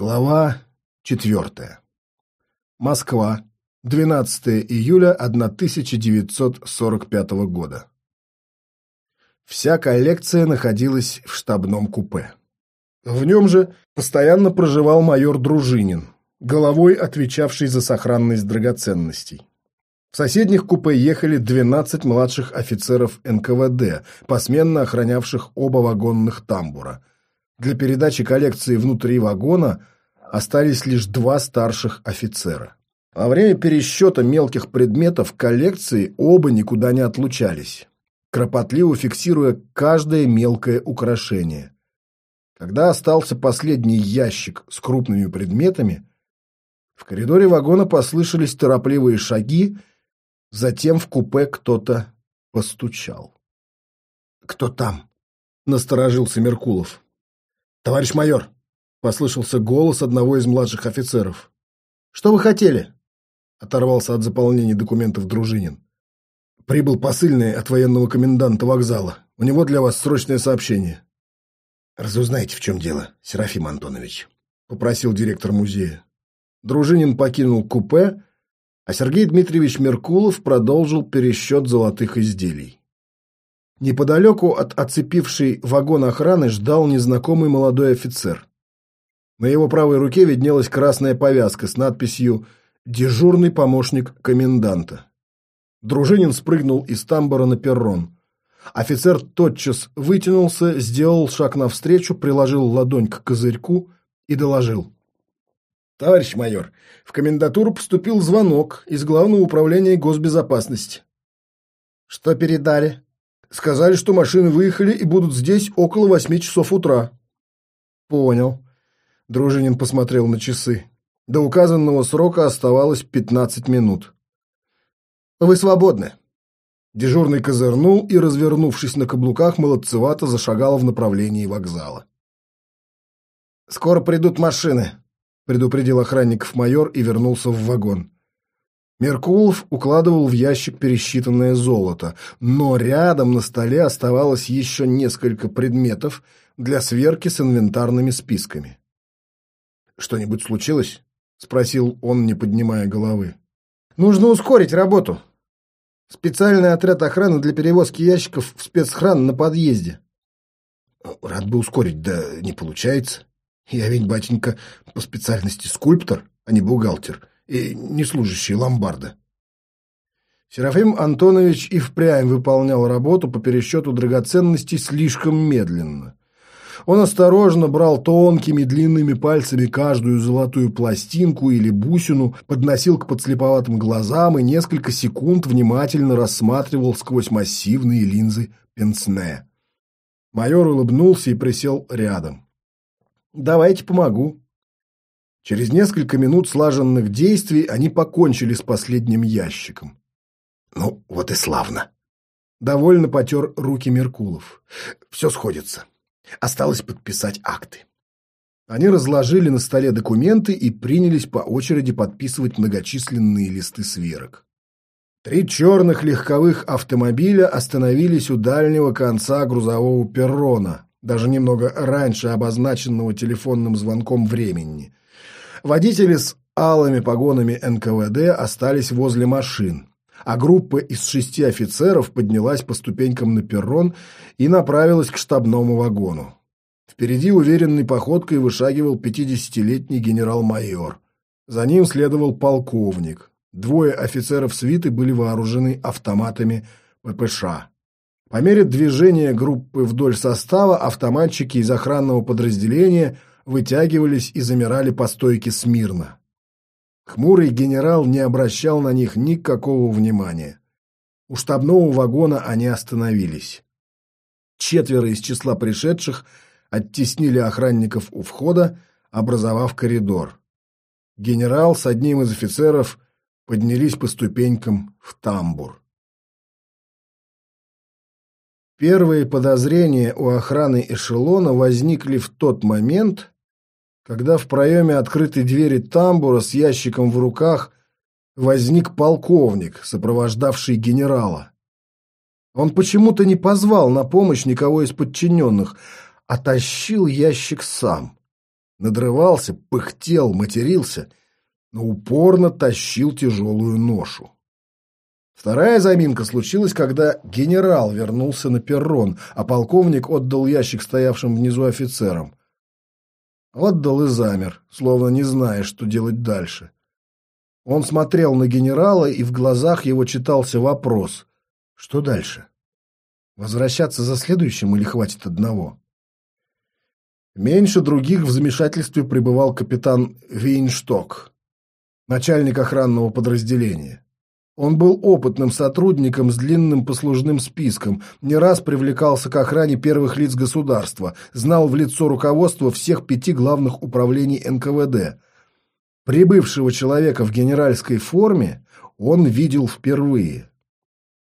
Глава четвертая. Москва. 12 июля 1945 года. Вся коллекция находилась в штабном купе. В нем же постоянно проживал майор Дружинин, головой отвечавший за сохранность драгоценностей. В соседних купе ехали 12 младших офицеров НКВД, посменно охранявших оба вагонных тамбура – для передачи коллекции внутри вагона остались лишь два старших офицера. Во время пересчета мелких предметов коллекции оба никуда не отлучались, кропотливо фиксируя каждое мелкое украшение. Когда остался последний ящик с крупными предметами, в коридоре вагона послышались торопливые шаги, затем в купе кто-то постучал. «Кто там?» — насторожился Меркулов. «Товарищ майор!» — послышался голос одного из младших офицеров. «Что вы хотели?» — оторвался от заполнения документов Дружинин. «Прибыл посыльный от военного коменданта вокзала. У него для вас срочное сообщение». «Разузнайте, в чем дело, Серафим Антонович», — попросил директор музея. Дружинин покинул купе, а Сергей Дмитриевич Меркулов продолжил пересчет золотых изделий. Неподалеку от оцепившей вагон охраны ждал незнакомый молодой офицер. На его правой руке виднелась красная повязка с надписью «Дежурный помощник коменданта». Дружинин спрыгнул из тамбура на перрон. Офицер тотчас вытянулся, сделал шаг навстречу, приложил ладонь к козырьку и доложил. «Товарищ майор, в комендатуру поступил звонок из Главного управления госбезопасности». «Что передали?» Сказали, что машины выехали и будут здесь около восьми часов утра. Понял. Дружинин посмотрел на часы. До указанного срока оставалось пятнадцать минут. Вы свободны. Дежурный козырнул и, развернувшись на каблуках, молодцевато зашагал в направлении вокзала. «Скоро придут машины», — предупредил охранников майор и вернулся в вагон. Меркулов укладывал в ящик пересчитанное золото, но рядом на столе оставалось еще несколько предметов для сверки с инвентарными списками. «Что-нибудь случилось?» — спросил он, не поднимая головы. «Нужно ускорить работу. Специальный отряд охраны для перевозки ящиков в спецхран на подъезде». «Рад бы ускорить, да не получается. Я ведь, батенька, по специальности скульптор, а не бухгалтер» и не служащие ломбарда. Серафим Антонович и впрямь выполнял работу по пересчету драгоценностей слишком медленно. Он осторожно брал тонкими длинными пальцами каждую золотую пластинку или бусину, подносил к подслеповатым глазам и несколько секунд внимательно рассматривал сквозь массивные линзы пенсне. Майор улыбнулся и присел рядом. «Давайте помогу», Через несколько минут слаженных действий они покончили с последним ящиком. Ну, вот и славно. Довольно потер руки Меркулов. Все сходится. Осталось подписать акты. Они разложили на столе документы и принялись по очереди подписывать многочисленные листы сверок. Три черных легковых автомобиля остановились у дальнего конца грузового перрона, даже немного раньше обозначенного телефонным звонком времени. Водители с алыми погонами НКВД остались возле машин, а группа из шести офицеров поднялась по ступенькам на перрон и направилась к штабному вагону. Впереди уверенной походкой вышагивал пятидесятилетний генерал-майор. За ним следовал полковник. Двое офицеров свиты были вооружены автоматами ППШ. По мере движения группы вдоль состава автоматчики из охранного подразделения вытягивались и замирали по стойке смирно. Хмурый генерал не обращал на них никакого внимания. У штабного вагона они остановились. Четверо из числа пришедших оттеснили охранников у входа, образовав коридор. Генерал с одним из офицеров поднялись по ступенькам в тамбур. Первые подозрения у охраны эшелона возникли в тот момент, когда в проеме открытой двери тамбура с ящиком в руках возник полковник, сопровождавший генерала. Он почему-то не позвал на помощь никого из подчиненных, а тащил ящик сам. Надрывался, пыхтел, матерился, но упорно тащил тяжелую ношу. Вторая заминка случилась, когда генерал вернулся на перрон, а полковник отдал ящик стоявшим внизу офицерам. Отдал и замер, словно не зная, что делать дальше. Он смотрел на генерала, и в глазах его читался вопрос. Что дальше? Возвращаться за следующим или хватит одного? Меньше других в замешательстве пребывал капитан Вейншток, начальник охранного подразделения. Он был опытным сотрудником с длинным послужным списком, не раз привлекался к охране первых лиц государства, знал в лицо руководство всех пяти главных управлений НКВД. Прибывшего человека в генеральской форме он видел впервые.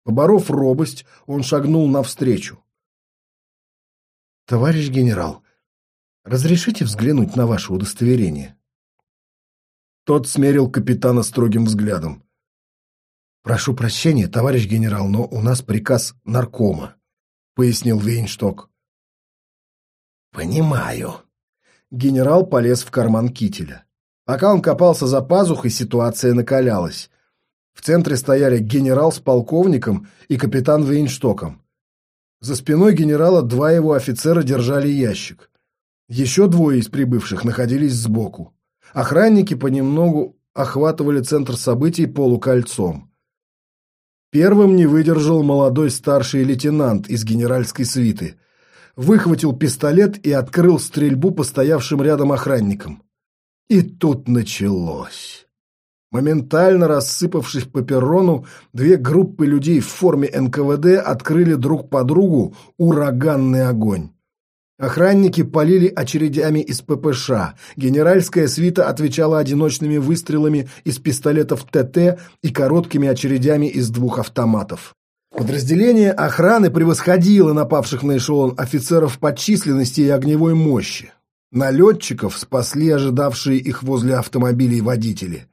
Поборов робость, он шагнул навстречу. «Товарищ генерал, разрешите взглянуть на ваше удостоверение?» Тот смерил капитана строгим взглядом. «Прошу прощения, товарищ генерал, но у нас приказ наркома», — пояснил Вейншток. «Понимаю». Генерал полез в карман кителя. Пока он копался за пазухой, ситуация накалялась. В центре стояли генерал с полковником и капитан Вейнштоком. За спиной генерала два его офицера держали ящик. Еще двое из прибывших находились сбоку. Охранники понемногу охватывали центр событий полукольцом. Первым не выдержал молодой старший лейтенант из генеральской свиты. Выхватил пистолет и открыл стрельбу по стоявшим рядом охранникам. И тут началось. Моментально рассыпавшись по перрону, две группы людей в форме НКВД открыли друг по другу ураганный огонь. Охранники полили очередями из ППШ. Генеральская свита отвечала одиночными выстрелами из пистолетов ТТ и короткими очередями из двух автоматов. Подразделение охраны превосходило напавших на эшелон офицеров по численности и огневой мощи. Налетчиков спасли ожидавшие их возле автомобилей водители.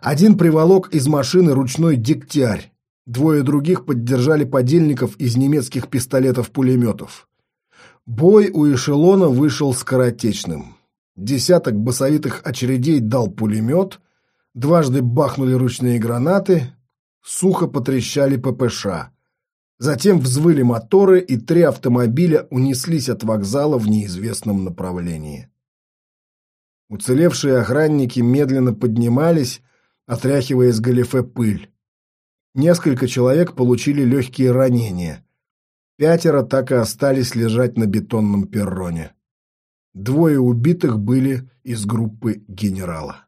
Один приволок из машины ручной дегтярь. Двое других поддержали подельников из немецких пистолетов-пулеметов. Бой у эшелона вышел скоротечным. Десяток басовитых очередей дал пулемет, дважды бахнули ручные гранаты, сухо потрещали ППШ. Затем взвыли моторы, и три автомобиля унеслись от вокзала в неизвестном направлении. Уцелевшие охранники медленно поднимались, отряхивая с галифе пыль. Несколько человек получили легкие ранения. Пятеро так и остались лежать на бетонном перроне. Двое убитых были из группы генерала.